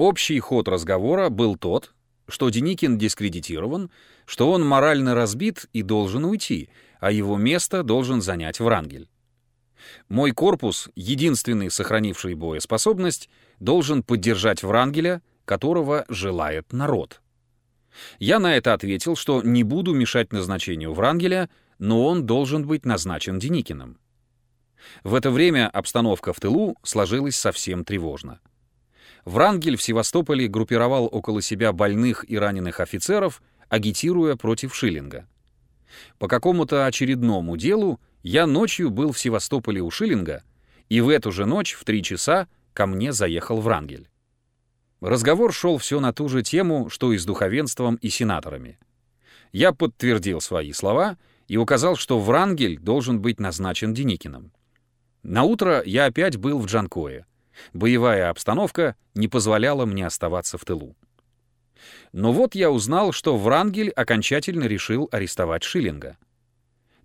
Общий ход разговора был тот, что Деникин дискредитирован, что он морально разбит и должен уйти, а его место должен занять Врангель. Мой корпус, единственный сохранивший боеспособность, должен поддержать Врангеля, которого желает народ. Я на это ответил, что не буду мешать назначению Врангеля, но он должен быть назначен Деникиным. В это время обстановка в тылу сложилась совсем тревожно. Врангель в Севастополе группировал около себя больных и раненых офицеров, агитируя против Шиллинга. По какому-то очередному делу я ночью был в Севастополе у Шиллинга, и в эту же ночь в три часа ко мне заехал Врангель. Разговор шел все на ту же тему, что и с духовенством и сенаторами. Я подтвердил свои слова и указал, что Врангель должен быть назначен Деникиным. На утро я опять был в Джанкое. Боевая обстановка не позволяла мне оставаться в тылу. Но вот я узнал, что Врангель окончательно решил арестовать Шиллинга.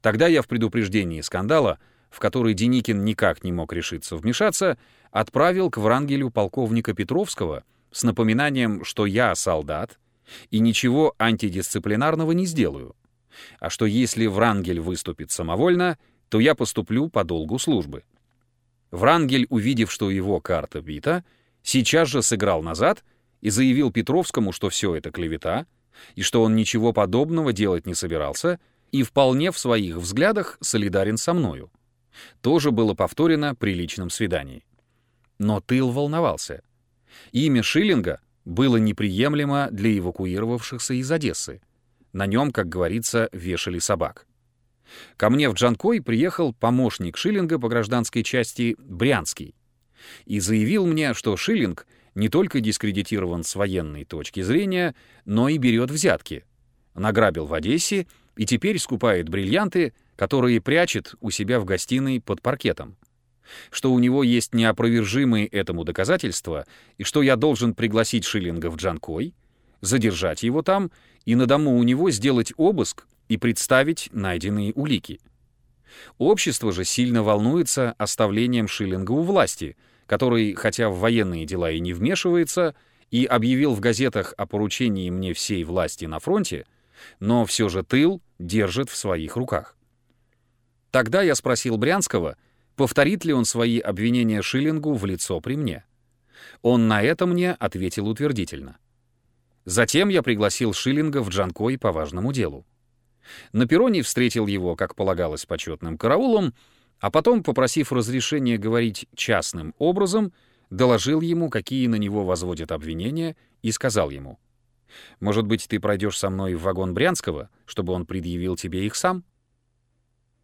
Тогда я в предупреждении скандала, в который Деникин никак не мог решиться вмешаться, отправил к Врангелю полковника Петровского с напоминанием, что я солдат и ничего антидисциплинарного не сделаю, а что если Врангель выступит самовольно, то я поступлю по долгу службы. Врангель, увидев, что его карта бита, сейчас же сыграл назад и заявил Петровскому, что все это клевета, и что он ничего подобного делать не собирался, и вполне в своих взглядах солидарен со мною. Тоже было повторено при личном свидании. Но тыл волновался. Имя Шиллинга было неприемлемо для эвакуировавшихся из Одессы. На нем, как говорится, вешали собак. Ко мне в Джанкой приехал помощник Шиллинга по гражданской части Брянский и заявил мне, что Шиллинг не только дискредитирован с военной точки зрения, но и берет взятки. Награбил в Одессе и теперь скупает бриллианты, которые прячет у себя в гостиной под паркетом. Что у него есть неопровержимые этому доказательства, и что я должен пригласить Шиллинга в Джанкой, задержать его там и на дому у него сделать обыск и представить найденные улики. Общество же сильно волнуется оставлением Шиллинга у власти, который, хотя в военные дела и не вмешивается, и объявил в газетах о поручении мне всей власти на фронте, но все же тыл держит в своих руках. Тогда я спросил Брянского, повторит ли он свои обвинения Шиллингу в лицо при мне. Он на это мне ответил утвердительно. Затем я пригласил Шиллинга в Джанкой по важному делу. На перроне встретил его, как полагалось, почетным караулом, а потом, попросив разрешения говорить частным образом, доложил ему, какие на него возводят обвинения, и сказал ему, «Может быть, ты пройдешь со мной в вагон Брянского, чтобы он предъявил тебе их сам?»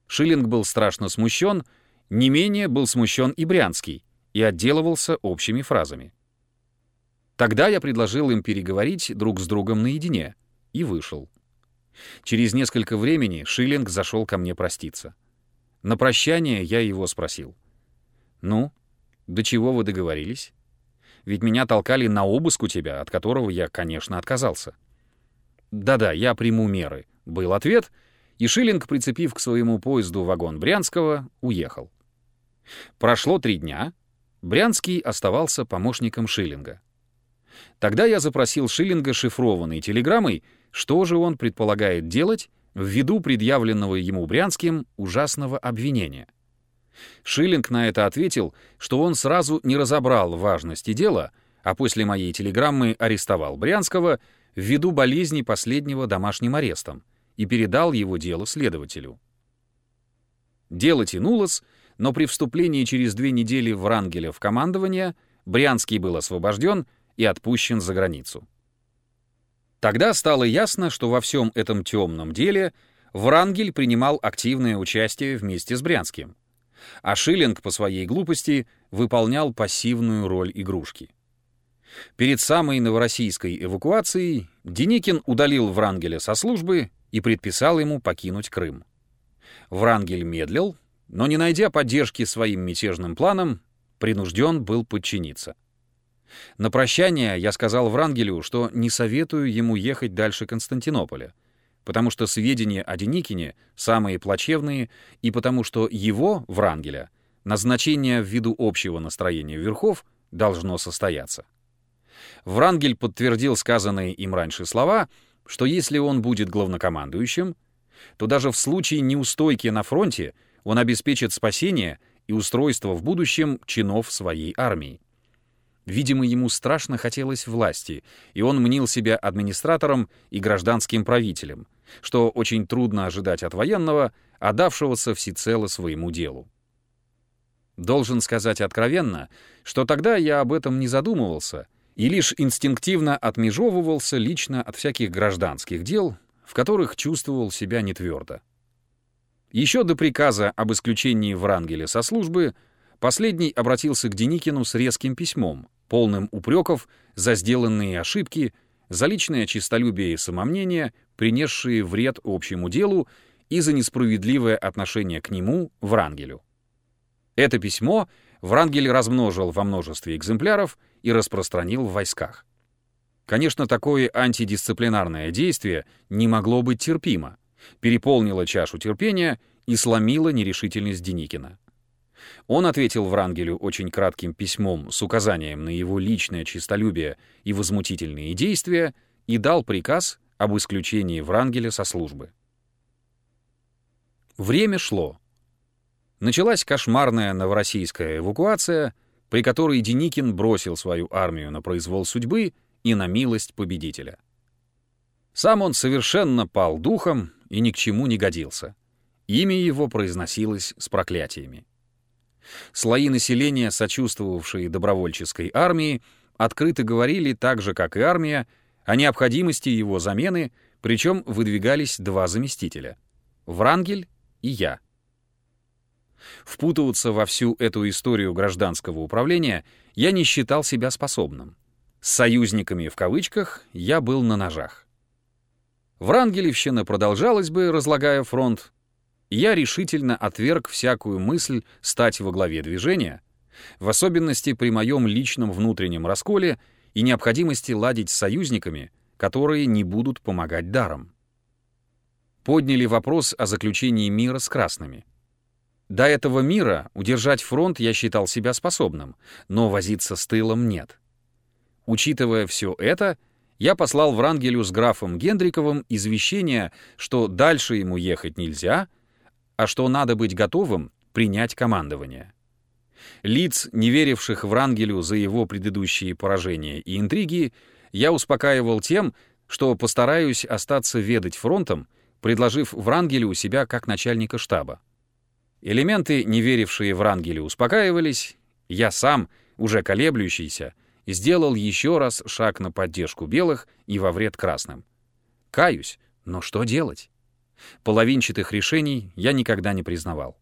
Шиллинг был страшно смущен, не менее был смущен и Брянский, и отделывался общими фразами. Тогда я предложил им переговорить друг с другом наедине и вышел. Через несколько времени Шиллинг зашел ко мне проститься. На прощание я его спросил. «Ну, до чего вы договорились? Ведь меня толкали на обыск у тебя, от которого я, конечно, отказался». «Да-да, я приму меры», — был ответ, и Шиллинг, прицепив к своему поезду вагон Брянского, уехал. Прошло три дня. Брянский оставался помощником Шиллинга. Тогда я запросил Шиллинга шифрованной телеграммой, что же он предполагает делать ввиду предъявленного ему Брянским ужасного обвинения. Шиллинг на это ответил, что он сразу не разобрал важности дела, а после моей телеграммы арестовал Брянского ввиду болезни последнего домашним арестом и передал его дело следователю. Дело тянулось, но при вступлении через две недели Врангеля в командование Брянский был освобожден и отпущен за границу. Тогда стало ясно, что во всем этом темном деле Врангель принимал активное участие вместе с Брянским, а Шиллинг по своей глупости выполнял пассивную роль игрушки. Перед самой новороссийской эвакуацией Деникин удалил Врангеля со службы и предписал ему покинуть Крым. Врангель медлил, но, не найдя поддержки своим мятежным планам, принужден был подчиниться. На прощание я сказал Врангелю, что не советую ему ехать дальше Константинополя, потому что сведения о Деникине самые плачевные, и потому что его, Врангеля, назначение ввиду общего настроения верхов должно состояться. Врангель подтвердил сказанные им раньше слова, что если он будет главнокомандующим, то даже в случае неустойки на фронте он обеспечит спасение и устройство в будущем чинов своей армии. Видимо, ему страшно хотелось власти, и он мнил себя администратором и гражданским правителем, что очень трудно ожидать от военного, отдавшегося всецело своему делу. Должен сказать откровенно, что тогда я об этом не задумывался и лишь инстинктивно отмежевывался лично от всяких гражданских дел, в которых чувствовал себя нетвердо. Еще до приказа об исключении Врангеля со службы последний обратился к Деникину с резким письмом, полным упреков за сделанные ошибки, за личное честолюбие и самомнение, принесшие вред общему делу и за несправедливое отношение к нему, Врангелю. Это письмо Врангель размножил во множестве экземпляров и распространил в войсках. Конечно, такое антидисциплинарное действие не могло быть терпимо, переполнило чашу терпения и сломило нерешительность Деникина. Он ответил Врангелю очень кратким письмом с указанием на его личное честолюбие и возмутительные действия и дал приказ об исключении Врангеля со службы. Время шло. Началась кошмарная новороссийская эвакуация, при которой Деникин бросил свою армию на произвол судьбы и на милость победителя. Сам он совершенно пал духом и ни к чему не годился. Имя его произносилось с проклятиями. Слои населения, сочувствовавшие добровольческой армии, открыто говорили так же, как и армия, о необходимости его замены, причем выдвигались два заместителя — Врангель и я — Впутываться во всю эту историю гражданского управления я не считал себя способным. С союзниками в кавычках я был на ножах. Врангелевщина продолжалась бы, разлагая фронт. Я решительно отверг всякую мысль стать во главе движения, в особенности при моем личном внутреннем расколе и необходимости ладить с союзниками, которые не будут помогать даром. Подняли вопрос о заключении мира с красными — до этого мира удержать фронт я считал себя способным, но возиться с тылом нет. Учитывая все это, я послал Врангелю с графом Гендриковым извещение, что дальше ему ехать нельзя, а что надо быть готовым принять командование. Лиц, не веривших Врангелю за его предыдущие поражения и интриги, я успокаивал тем, что постараюсь остаться ведать фронтом, предложив Врангелю себя как начальника штаба. Элементы, не верившие в Рангеля, успокаивались. Я сам, уже колеблющийся, сделал еще раз шаг на поддержку белых и во вред красным. Каюсь, но что делать? Половинчатых решений я никогда не признавал.